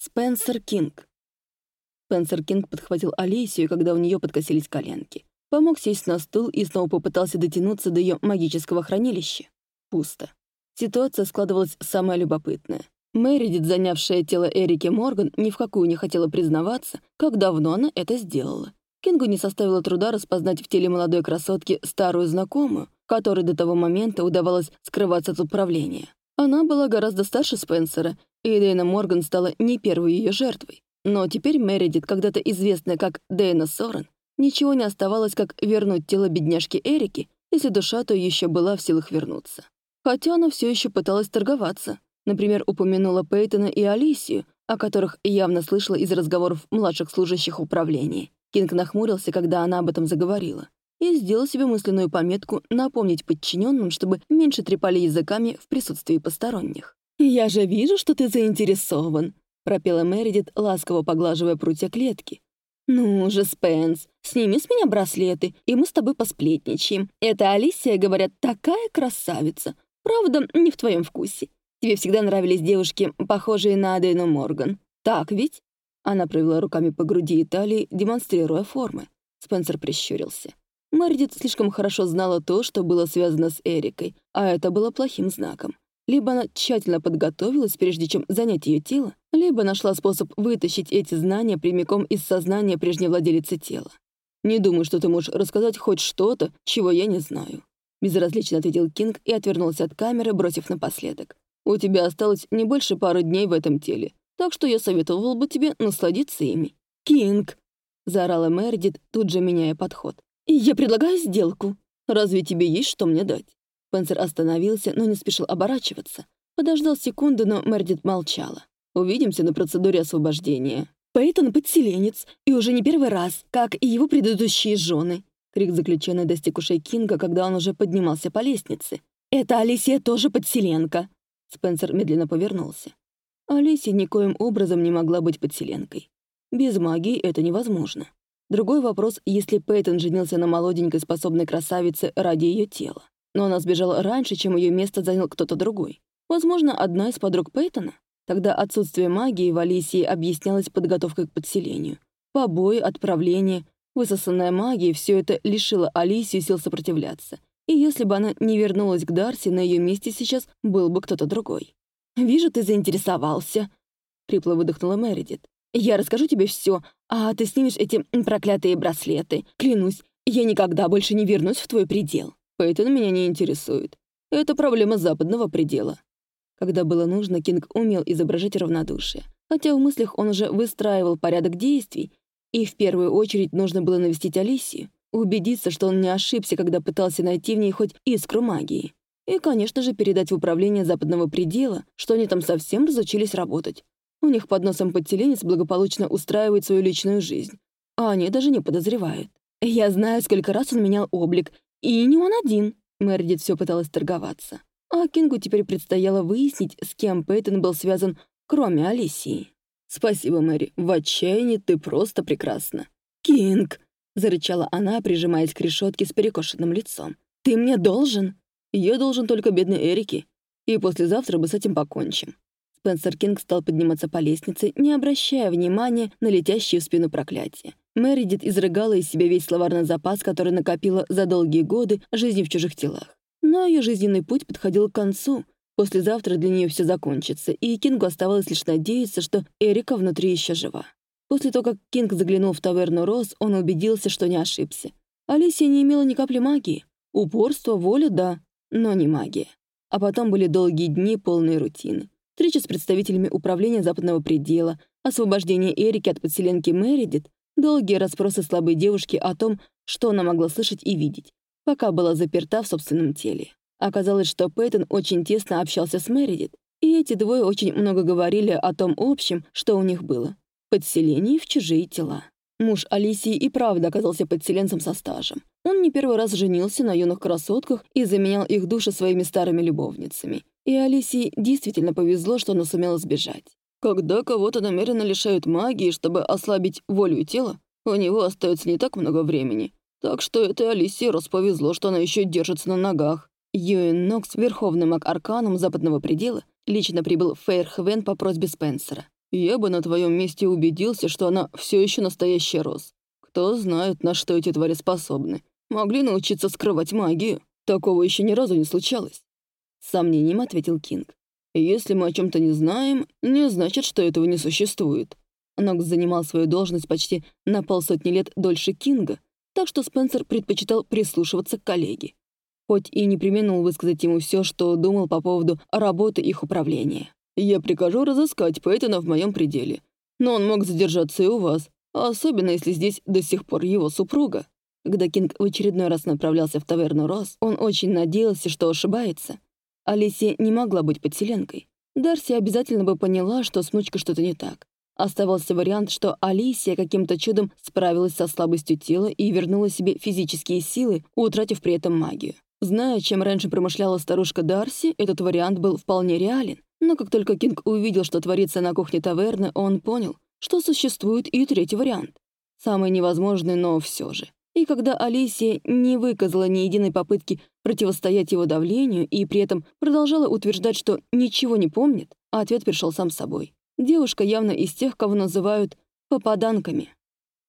Спенсер Кинг. Спенсер Кинг подхватил Алисию, когда у нее подкосились коленки. Помог сесть на стул и снова попытался дотянуться до ее магического хранилища. Пусто. Ситуация складывалась самая любопытная. Мэридит, занявшая тело Эрики Морган, ни в какую не хотела признаваться, как давно она это сделала. Кингу не составило труда распознать в теле молодой красотки старую знакомую, которой до того момента удавалось скрываться от управления. Она была гораздо старше Спенсера и Дэйна Морган стала не первой ее жертвой. Но теперь Мередит, когда-то известная как Дэйна Сорен, ничего не оставалось, как вернуть тело бедняжки Эрики, если душа то еще была в силах вернуться. Хотя она все еще пыталась торговаться. Например, упомянула Пейтона и Алисию, о которых явно слышала из разговоров младших служащих управления. Кинг нахмурился, когда она об этом заговорила, и сделал себе мысленную пометку напомнить подчиненным, чтобы меньше трепали языками в присутствии посторонних. «Я же вижу, что ты заинтересован», — пропела Мередит, ласково поглаживая прутья клетки. «Ну же, Спенс, сними с меня браслеты, и мы с тобой посплетничаем. Это Алисия, говорят, такая красавица. Правда, не в твоем вкусе. Тебе всегда нравились девушки, похожие на Адейну Морган. Так ведь?» Она провела руками по груди и талии, демонстрируя формы. Спенсер прищурился. Мередит слишком хорошо знала то, что было связано с Эрикой, а это было плохим знаком. Либо она тщательно подготовилась, прежде чем занять ее тело, либо нашла способ вытащить эти знания прямиком из сознания прежней владелицы тела. «Не думаю, что ты можешь рассказать хоть что-то, чего я не знаю», безразлично ответил Кинг и отвернулся от камеры, бросив напоследок. «У тебя осталось не больше пары дней в этом теле, так что я советовал бы тебе насладиться ими». «Кинг!» — заорала Мередит, тут же меняя подход. «Я предлагаю сделку. Разве тебе есть что мне дать?» Спенсер остановился, но не спешил оборачиваться. Подождал секунду, но Мердит молчала. «Увидимся на процедуре освобождения». «Пейтон — подселенец, и уже не первый раз, как и его предыдущие жены». Крик заключенный достиг ушей Кинга, когда он уже поднимался по лестнице. «Это Алисия тоже подселенка!» Спенсер медленно повернулся. Алисия никоим образом не могла быть подселенкой. Без магии это невозможно. Другой вопрос, если Пейтон женился на молоденькой способной красавице ради ее тела. Но она сбежала раньше, чем ее место занял кто-то другой. Возможно, одна из подруг Пейтона? Тогда отсутствие магии в Алисии объяснялось подготовкой к подселению. Побои, отправление, высосанная магия — все это лишило Алисию сил сопротивляться. И если бы она не вернулась к Дарси, на ее месте сейчас был бы кто-то другой. «Вижу, ты заинтересовался», — хрипло выдохнула Мередит. «Я расскажу тебе все, а ты снимешь эти проклятые браслеты. Клянусь, я никогда больше не вернусь в твой предел». Пейтон меня не интересует. Это проблема западного предела. Когда было нужно, Кинг умел изображать равнодушие. Хотя в мыслях он уже выстраивал порядок действий, и в первую очередь нужно было навестить Алисию, убедиться, что он не ошибся, когда пытался найти в ней хоть искру магии. И, конечно же, передать в управление западного предела, что они там совсем разучились работать. У них под носом подселенец благополучно устраивает свою личную жизнь, а они даже не подозревают. Я знаю, сколько раз он менял облик и не он один. Мередит все пыталась торговаться. А Кингу теперь предстояло выяснить, с кем Пейтон был связан, кроме Алисии. «Спасибо, Мэри. В отчаянии ты просто прекрасна». «Кинг!» — зарычала она, прижимаясь к решетке с перекошенным лицом. «Ты мне должен?» «Я должен только бедной Эрике. И послезавтра мы с этим покончим». Спенсер Кинг стал подниматься по лестнице, не обращая внимания на летящие в спину проклятия. Мэридит изрыгала из себя весь словарный запас, который накопила за долгие годы жизни в чужих телах. Но ее жизненный путь подходил к концу. Послезавтра для нее все закончится, и Кингу оставалось лишь надеяться, что Эрика внутри еще жива. После того, как Кинг заглянул в таверну Роз, он убедился, что не ошибся. Алисия не имела ни капли магии. Упорство, воля — да, но не магия. А потом были долгие дни, полные рутины. Встреча с представителями управления Западного предела, освобождение Эрики от подселенки Мэридит, Долгие расспросы слабой девушки о том, что она могла слышать и видеть, пока была заперта в собственном теле. Оказалось, что Пейтон очень тесно общался с Мередит, и эти двое очень много говорили о том общем, что у них было — подселении в чужие тела. Муж Алисии и правда оказался подселенцем со стажем. Он не первый раз женился на юных красотках и заменял их души своими старыми любовницами. И Алисии действительно повезло, что она сумела сбежать. Когда кого-то намеренно лишают магии, чтобы ослабить волю и тело, у него остается не так много времени. Так что этой Алисе Рос повезло, что она еще держится на ногах. Юэн Нокс, верховный маг Арканум западного предела, лично прибыл в Фейрхвен по просьбе Спенсера. Я бы на твоем месте убедился, что она все еще настоящая Роз. Кто знает, на что эти твари способны. Могли научиться скрывать магию. Такого еще ни разу не случалось. С сомнением ответил Кинг. Если мы о чем-то не знаем, не значит, что этого не существует. Нокс занимал свою должность почти на полсотни лет дольше Кинга, так что Спенсер предпочитал прислушиваться к коллеге. Хоть и не применил высказать ему все, что думал по поводу работы их управления. Я прикажу разыскать Пейтона в моем пределе. Но он мог задержаться и у вас, особенно если здесь до сих пор его супруга. Когда Кинг в очередной раз направлялся в таверну Рос, он очень надеялся, что ошибается. Алисия не могла быть подселенкой. Дарси обязательно бы поняла, что с внучкой что-то не так. Оставался вариант, что Алисия каким-то чудом справилась со слабостью тела и вернула себе физические силы, утратив при этом магию. Зная, чем раньше промышляла старушка Дарси, этот вариант был вполне реален. Но как только Кинг увидел, что творится на кухне таверны, он понял, что существует и третий вариант. Самый невозможный, но все же. И когда Алисия не выказала ни единой попытки противостоять его давлению и при этом продолжала утверждать, что ничего не помнит, ответ пришел сам собой. Девушка явно из тех, кого называют «попаданками».